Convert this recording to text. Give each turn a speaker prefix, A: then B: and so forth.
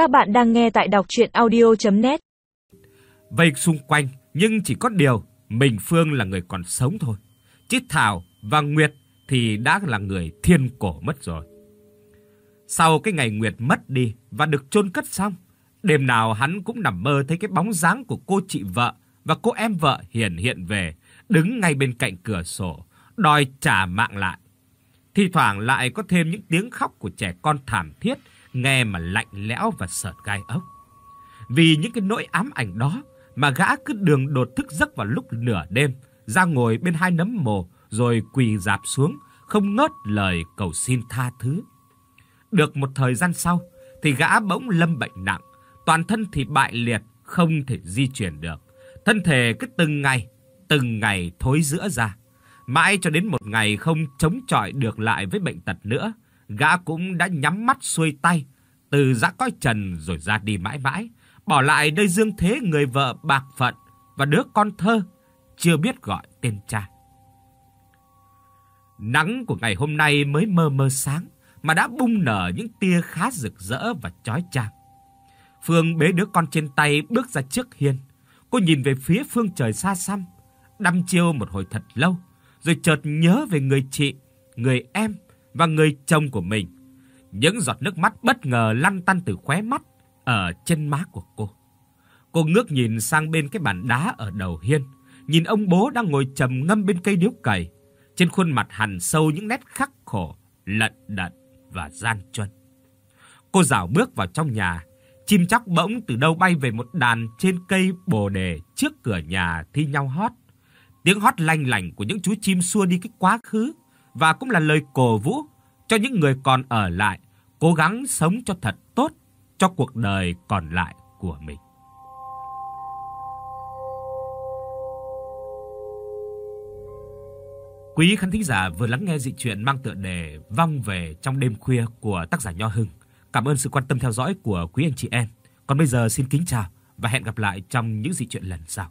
A: Các bạn đang nghe tại đọc audio net
B: Vây xung quanh, nhưng chỉ có điều mình Phương là người còn sống thôi. Chứ Thảo và Nguyệt thì đã là người thiên cổ mất rồi. Sau cái ngày Nguyệt mất đi và được chôn cất xong, đêm nào hắn cũng nằm mơ thấy cái bóng dáng của cô chị vợ và cô em vợ hiền hiện về, đứng ngay bên cạnh cửa sổ, đòi trả mạng lại. thì thoảng lại có thêm những tiếng khóc của trẻ con thảm thiết, nghe mà lạnh lẽo và sợt gai ốc. Vì những cái nỗi ám ảnh đó mà gã cứ đường đột thức giấc vào lúc nửa đêm, ra ngồi bên hai nấm mồ rồi quỳ rạp xuống, không ngớt lời cầu xin tha thứ. Được một thời gian sau thì gã bỗng lâm bệnh nặng, toàn thân thì bại liệt, không thể di chuyển được. Thân thể cứ từng ngày, từng ngày thối rữa ra. Mãi cho đến một ngày không chống chọi được lại với bệnh tật nữa, gã cũng đã nhắm mắt xuôi tay, từ giã cõi trần rồi ra đi mãi mãi, bỏ lại nơi dương thế người vợ bạc phận và đứa con thơ chưa biết gọi tên cha. Nắng của ngày hôm nay mới mơ mơ sáng mà đã bung nở những tia khá rực rỡ và chói chang. Phương bế đứa con trên tay bước ra trước hiên. Cô nhìn về phía phương trời xa xăm, đăm chiêu một hồi thật lâu, rồi chợt nhớ về người chị, người em và người chồng của mình. Những giọt nước mắt bất ngờ lăn tăn từ khóe mắt ở trên má của cô. Cô ngước nhìn sang bên cái bàn đá ở đầu hiên, nhìn ông bố đang ngồi trầm ngâm bên cây điếu cày, trên khuôn mặt hằn sâu những nét khắc khổ, lận đận và gian truân. Cô dạo bước vào trong nhà, chim chóc bỗng từ đâu bay về một đàn trên cây bồ đề trước cửa nhà thi nhau hót. Tiếng hót lanh lảnh của những chú chim xua đi cái quá khứ và cũng là lời cổ vũ cho những người còn ở lại, cố gắng sống cho thật tốt cho cuộc đời còn lại của mình. Quý khán thính giả vừa lắng nghe dị truyện mang tựa đề Vong về trong đêm khuya của tác giả Nho Hưng. Cảm ơn sự quan tâm theo dõi của quý anh chị em. Còn bây giờ xin kính chào và hẹn gặp lại trong những dị truyện lần sau.